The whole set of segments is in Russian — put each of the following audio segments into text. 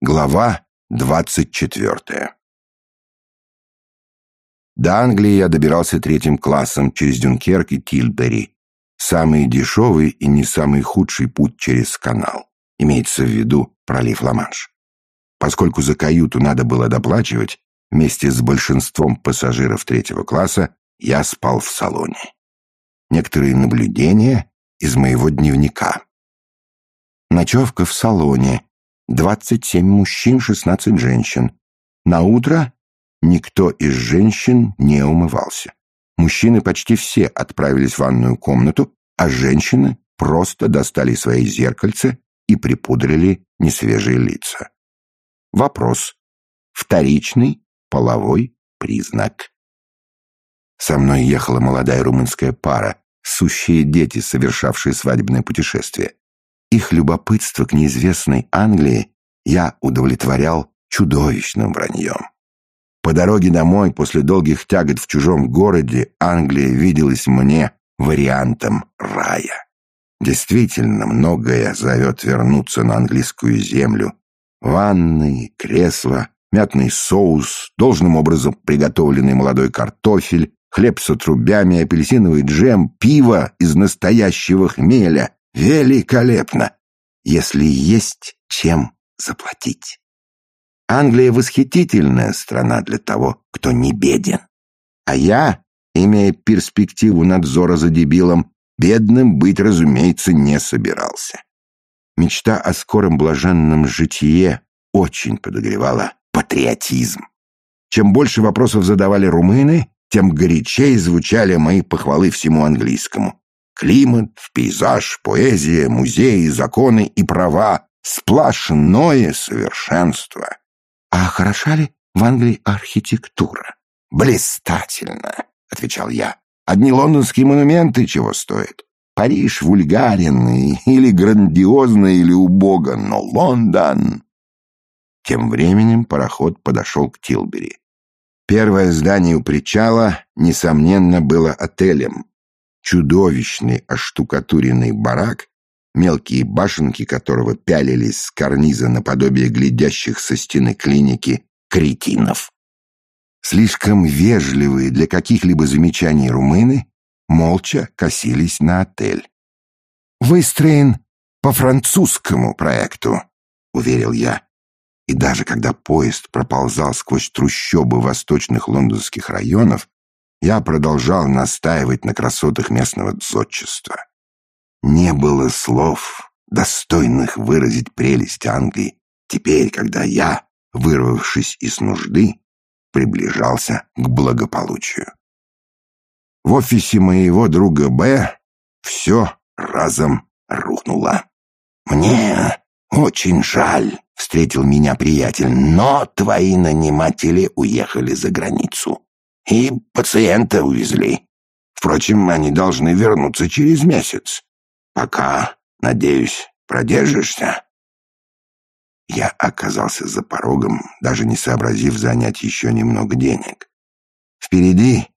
Глава двадцать четвертая До Англии я добирался третьим классом через Дюнкерк и Тильбери. Самый дешевый и не самый худший путь через канал. Имеется в виду пролив Ла-Манш. Поскольку за каюту надо было доплачивать, вместе с большинством пассажиров третьего класса я спал в салоне. Некоторые наблюдения из моего дневника. Ночевка в салоне – 27 мужчин, 16 женщин. На утро никто из женщин не умывался. Мужчины почти все отправились в ванную комнату, а женщины просто достали свои зеркальца и припудрили несвежие лица. Вопрос. Вторичный половой признак. Со мной ехала молодая румынская пара, сущие дети, совершавшие свадебное путешествие. Их любопытство к неизвестной Англии я удовлетворял чудовищным враньем. По дороге домой после долгих тягот в чужом городе Англия виделась мне вариантом рая. Действительно, многое зовет вернуться на английскую землю. Ванны, кресла, мятный соус, должным образом приготовленный молодой картофель, хлеб с отрубями, апельсиновый джем, пиво из настоящего хмеля, Великолепно, если есть чем заплатить. Англия восхитительная страна для того, кто не беден. А я, имея перспективу надзора за дебилом, бедным быть, разумеется, не собирался. Мечта о скором блаженном житие очень подогревала патриотизм. Чем больше вопросов задавали румыны, тем горячее звучали мои похвалы всему английскому. Климат, пейзаж, поэзия, музеи, законы и права — сплошное совершенство. А хороша ли в Англии архитектура? Блистательно, — отвечал я. Одни лондонские монументы чего стоят. Париж вульгарен или грандиозно, или убого, но Лондон... Тем временем пароход подошел к Тилбери. Первое здание у причала, несомненно, было отелем, чудовищный оштукатуренный барак, мелкие башенки которого пялились с карниза наподобие глядящих со стены клиники кретинов. Слишком вежливые для каких-либо замечаний румыны молча косились на отель. «Выстроен по французскому проекту», — уверил я. И даже когда поезд проползал сквозь трущобы восточных лондонских районов, я продолжал настаивать на красотах местного зодчества. Не было слов, достойных выразить прелесть Англии, теперь, когда я, вырвавшись из нужды, приближался к благополучию. В офисе моего друга Б все разом рухнуло. «Мне очень жаль», — встретил меня приятель, «но твои наниматели уехали за границу и пациента увезли. Впрочем, они должны вернуться через месяц. Пока, надеюсь, продержишься?» Я оказался за порогом, даже не сообразив занять еще немного денег. Впереди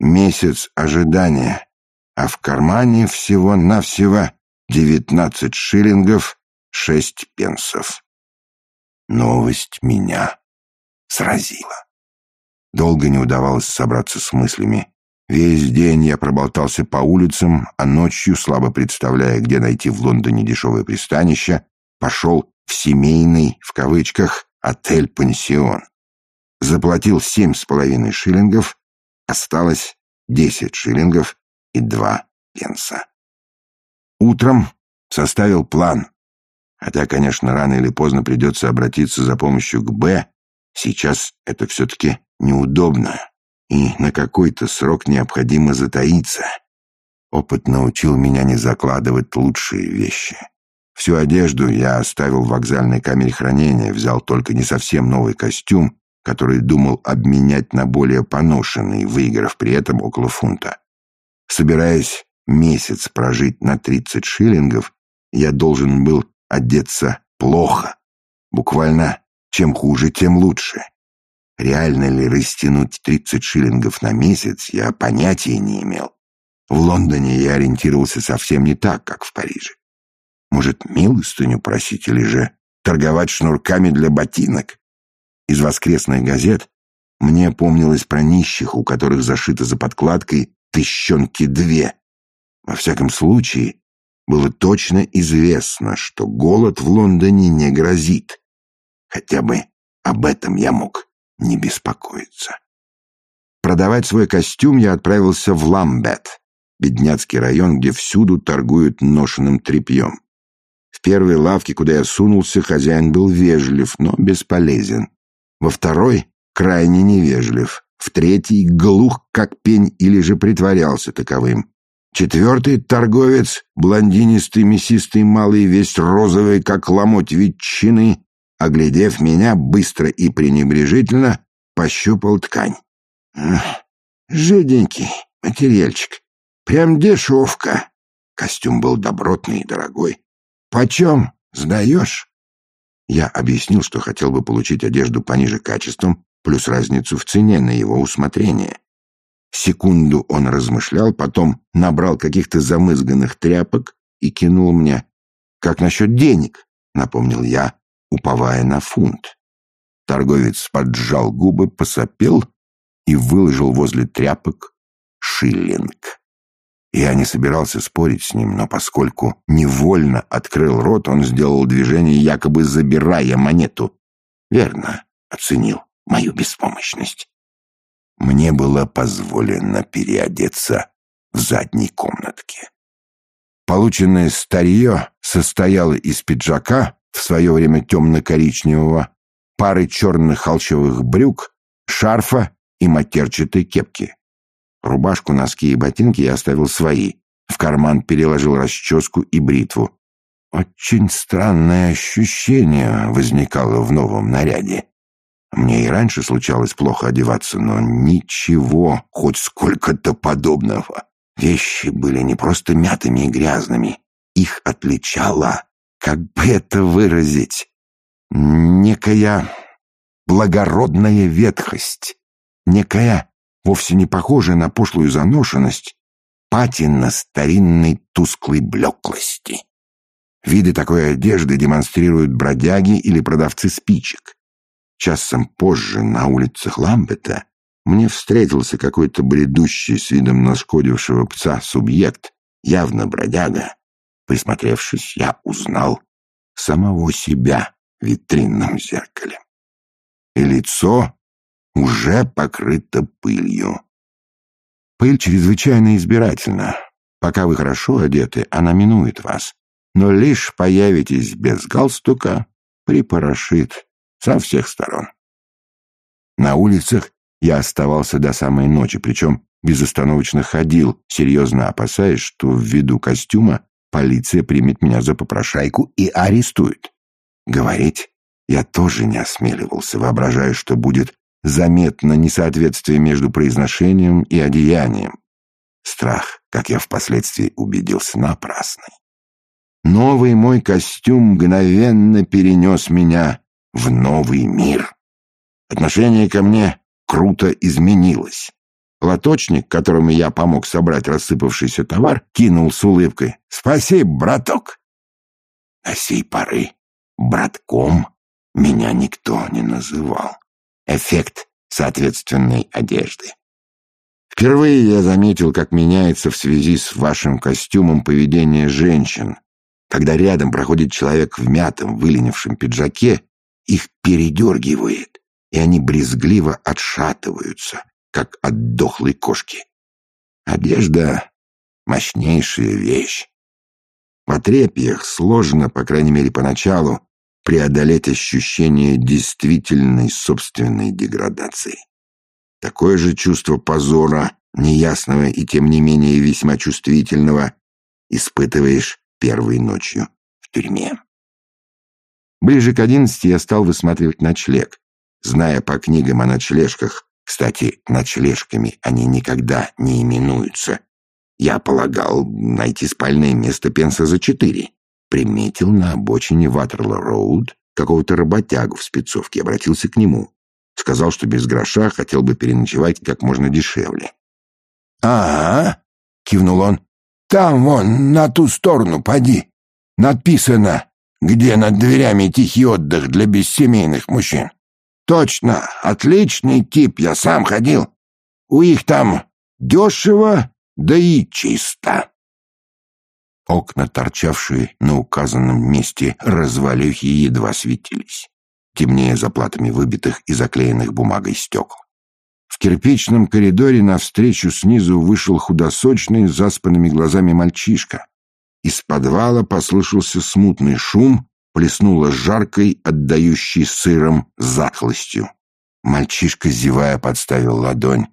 месяц ожидания, а в кармане всего-навсего девятнадцать шиллингов шесть пенсов. Новость меня сразила. Долго не удавалось собраться с мыслями. Весь день я проболтался по улицам, а ночью, слабо представляя, где найти в Лондоне дешевое пристанище, пошел в семейный, в кавычках, отель-пансион. Заплатил семь с половиной шиллингов, осталось десять шиллингов и два пенса. Утром составил план. Хотя, конечно, рано или поздно придется обратиться за помощью к Б, сейчас это все-таки неудобно, и на какой-то срок необходимо затаиться. Опыт научил меня не закладывать лучшие вещи. Всю одежду я оставил в вокзальной камере хранения, взял только не совсем новый костюм, который думал обменять на более поношенный, выиграв при этом около фунта. Собираясь месяц прожить на 30 шиллингов, я должен был одеться плохо. Буквально чем хуже, тем лучше. Реально ли растянуть 30 шиллингов на месяц, я понятия не имел. В Лондоне я ориентировался совсем не так, как в Париже. Может, милостыню просить или же торговать шнурками для ботинок. Из воскресных газет мне помнилось про нищих, у которых зашито за подкладкой тыщенки две. Во всяком случае, было точно известно, что голод в Лондоне не грозит. Хотя бы об этом я мог не беспокоиться. Продавать свой костюм я отправился в Ламбет, бедняцкий район, где всюду торгуют ношенным тряпьем. В первой лавке, куда я сунулся, хозяин был вежлив, но бесполезен. Во второй — крайне невежлив. В третий — глух, как пень, или же притворялся таковым. Четвертый — торговец, блондинистый, мясистый, малый, весь розовый, как ломоть ветчины, оглядев меня быстро и пренебрежительно, пощупал ткань. «Жиденький материальчик, прям дешевка». Костюм был добротный и дорогой. «Почем? Сдаешь?» Я объяснил, что хотел бы получить одежду пониже качеством, плюс разницу в цене на его усмотрение. Секунду он размышлял, потом набрал каких-то замызганных тряпок и кинул мне. «Как насчет денег?» — напомнил я, уповая на фунт. Торговец поджал губы, посопел и выложил возле тряпок шиллинг. Я не собирался спорить с ним, но поскольку невольно открыл рот, он сделал движение, якобы забирая монету. Верно оценил мою беспомощность. Мне было позволено переодеться в задней комнатке. Полученное старье состояло из пиджака, в свое время темно-коричневого, пары черных холщовых брюк, шарфа и матерчатой кепки. Рубашку, носки и ботинки я оставил свои. В карман переложил расческу и бритву. Очень странное ощущение возникало в новом наряде. Мне и раньше случалось плохо одеваться, но ничего, хоть сколько-то подобного. Вещи были не просто мятыми и грязными. Их отличала, как бы это выразить, некая благородная ветхость, некая, вовсе не похожая на пошлую заношенность, патина старинной тусклой блеклости. Виды такой одежды демонстрируют бродяги или продавцы спичек. Часом позже на улицах Ламбета мне встретился какой-то бредущий с видом нашкодившего пса субъект, явно бродяга. Присмотревшись, я узнал самого себя в витринном зеркале. И лицо уже покрыто пылью. Пыль чрезвычайно избирательна. Пока вы хорошо одеты, она минует вас. Но лишь появитесь без галстука, припорошит со всех сторон. На улицах я оставался до самой ночи, причем безостановочно ходил, серьезно опасаясь, что ввиду костюма полиция примет меня за попрошайку и арестует. Говорить я тоже не осмеливался, воображая, что будет заметно несоответствие между произношением и одеянием. Страх, как я впоследствии убедился, напрасный. Новый мой костюм мгновенно перенес меня в новый мир. Отношение ко мне круто изменилось. Лоточник, которому я помог собрать рассыпавшийся товар, кинул с улыбкой. «Спасибо, браток!» До сей поры братком меня никто не называл. Эффект соответственной одежды. Впервые я заметил, как меняется в связи с вашим костюмом поведение женщин. Когда рядом проходит человек в мятом, выленившем пиджаке, их передергивает, и они брезгливо отшатываются, как от дохлой кошки. Одежда — мощнейшая вещь. В отрепьях сложно, по крайней мере поначалу, преодолеть ощущение действительной собственной деградации. Такое же чувство позора, неясного и тем не менее весьма чувствительного, испытываешь первой ночью в тюрьме. Ближе к одиннадцати я стал высматривать ночлег, зная по книгам о ночлежках. Кстати, ночлежками они никогда не именуются. Я полагал найти спальное место пенса за четыре. Приметил на обочине Ватерло-Роуд какого-то работягу в спецовке, обратился к нему. Сказал, что без гроша хотел бы переночевать как можно дешевле. «Ага», — кивнул он, — «там вон, на ту сторону, поди. Написано где над дверями тихий отдых для бессемейных мужчин. Точно, отличный тип, я сам ходил. У их там дешево, да и чисто. Окна, торчавшие на указанном месте развалюхи, едва светились, темнее заплатами выбитых и заклеенных бумагой стекол. В кирпичном коридоре навстречу снизу вышел худосочный, с заспанными глазами мальчишка. Из подвала послышался смутный шум, плеснуло жаркой, отдающей сыром захлостью. Мальчишка, зевая, подставил ладонь.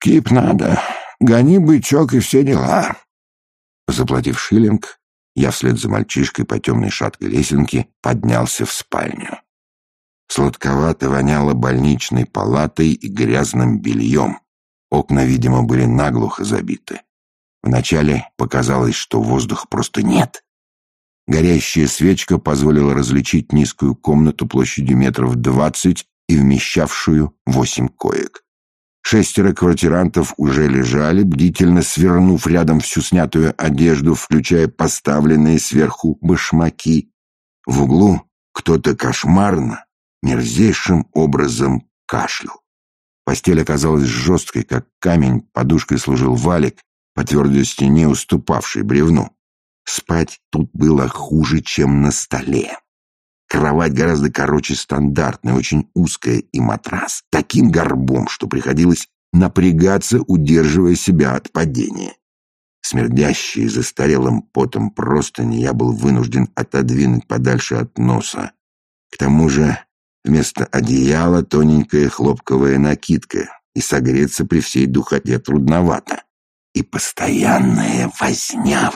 «Кип надо, гони бычок и все дела». Заплатив шиллинг, я вслед за мальчишкой по темной шаткой лесенке поднялся в спальню. Сладковато воняло больничной палатой и грязным бельем. Окна, видимо, были наглухо забиты. Вначале показалось, что воздуха просто нет. Горящая свечка позволила различить низкую комнату площадью метров двадцать и вмещавшую восемь коек. Шестеро квартирантов уже лежали, бдительно свернув рядом всю снятую одежду, включая поставленные сверху башмаки. В углу кто-то кошмарно, мерзейшим образом кашлял. Постель оказалась жесткой, как камень, подушкой служил валик, по твердой стене уступавший бревну. Спать тут было хуже, чем на столе. Кровать гораздо короче стандартной, очень узкая, и матрас таким горбом, что приходилось напрягаться, удерживая себя от падения. Смердящие застарелым потом простыни я был вынужден отодвинуть подальше от носа. К тому же Вместо одеяла тоненькая хлопковая накидка, и согреться при всей духоте трудновато. И постоянная возня.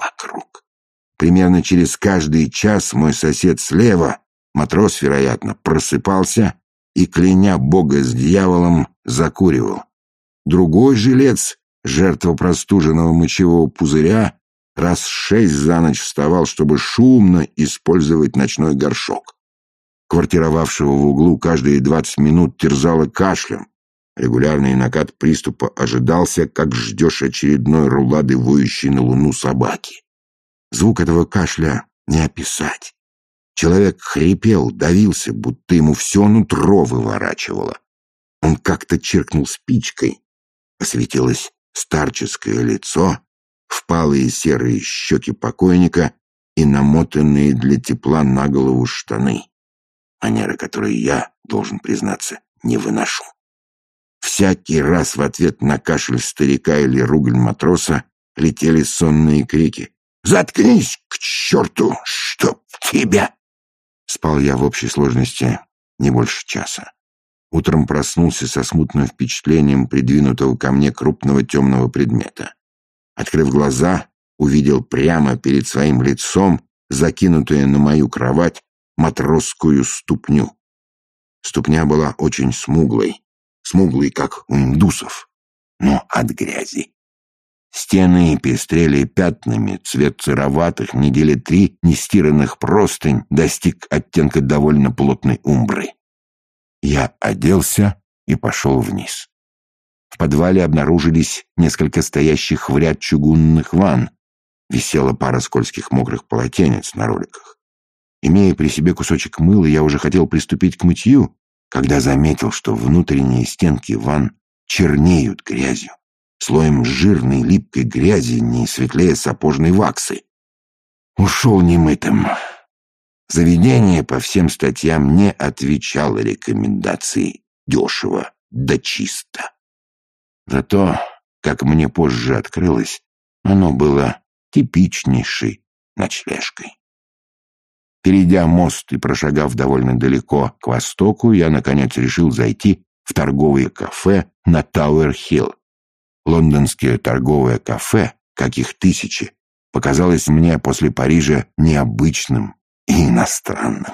Примерно через каждый час мой сосед слева, матрос, вероятно, просыпался и, кляня бога с дьяволом, закуривал. Другой жилец, жертва простуженного мочевого пузыря, раз шесть за ночь вставал, чтобы шумно использовать ночной горшок квартировавшего в углу каждые двадцать минут терзало кашлем. Регулярный накат приступа ожидался, как ждешь очередной рулады, воющей на луну собаки. Звук этого кашля не описать. Человек хрипел, давился, будто ему все нутро выворачивало. Он как-то чиркнул спичкой. Осветилось старческое лицо, впалые серые щеки покойника и намотанные для тепла на голову штаны манеры, которые я, должен признаться, не выношу. Всякий раз в ответ на кашель старика или ругань матроса летели сонные крики. «Заткнись к черту, чтоб тебя!» Спал я в общей сложности не больше часа. Утром проснулся со смутным впечатлением придвинутого ко мне крупного темного предмета. Открыв глаза, увидел прямо перед своим лицом закинутую на мою кровать матросскую ступню. Ступня была очень смуглой, смуглой, как у индусов, но от грязи. Стены пестрели пятнами, цвет сыроватых, недели три нестиранных простынь достиг оттенка довольно плотной умбры. Я оделся и пошел вниз. В подвале обнаружились несколько стоящих в ряд чугунных ванн. Висела пара скользких мокрых полотенец на роликах. Имея при себе кусочек мыла, я уже хотел приступить к мытью, когда заметил, что внутренние стенки ванн чернеют грязью, слоем жирной липкой грязи, не светлее сапожной ваксы. Ушел немытым. Заведение по всем статьям не отвечало рекомендации дешево да чисто. Зато, как мне позже открылось, оно было типичнейшей ночлежкой. Перейдя мост и прошагав довольно далеко к востоку, я, наконец, решил зайти в торговое кафе на Тауэр-Хилл. Лондонское торговое кафе, каких тысячи, показалось мне после Парижа необычным и иностранным.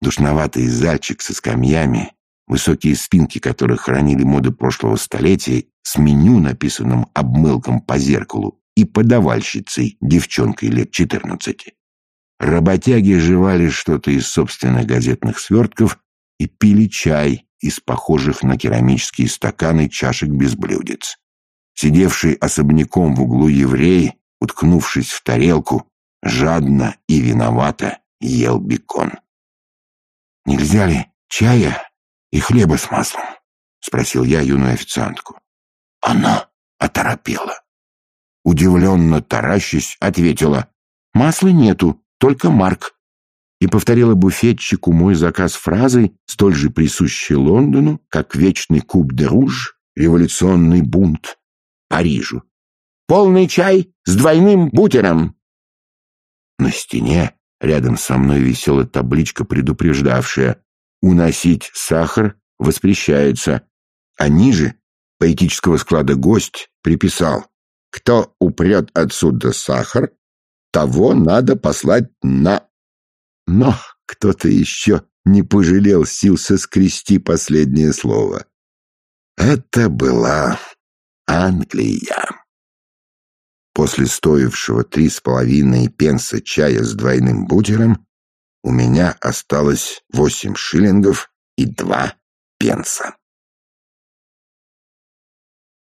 Душноватый зальчик со скамьями, высокие спинки которых хранили моды прошлого столетия, с меню, написанным обмылком по зеркалу, и подавальщицей, девчонкой лет четырнадцати. Работяги жевали что-то из собственных газетных свертков и пили чай из похожих на керамические стаканы чашек без блюдец. Сидевший особняком в углу еврей, уткнувшись в тарелку, жадно и виновато ел бекон. «Нельзя ли чая и хлеба с маслом?» — спросил я юную официантку. Она оторопела. Удивленно таращись, ответила. «Масла нету, только Марк». И повторила буфетчику мой заказ фразой, столь же присущей Лондону, как вечный куб де руж, революционный бунт Парижу. «Полный чай с двойным бутером!» На стене рядом со мной висела табличка, предупреждавшая «Уносить сахар воспрещается», а ниже поэтического склада гость приписал «Кто упрет отсюда сахар, того надо послать на...» Но кто-то еще не пожалел сил соскрести последнее слово. Это была Англия. После стоившего три с половиной пенса чая с двойным бутером у меня осталось восемь шиллингов и два пенса.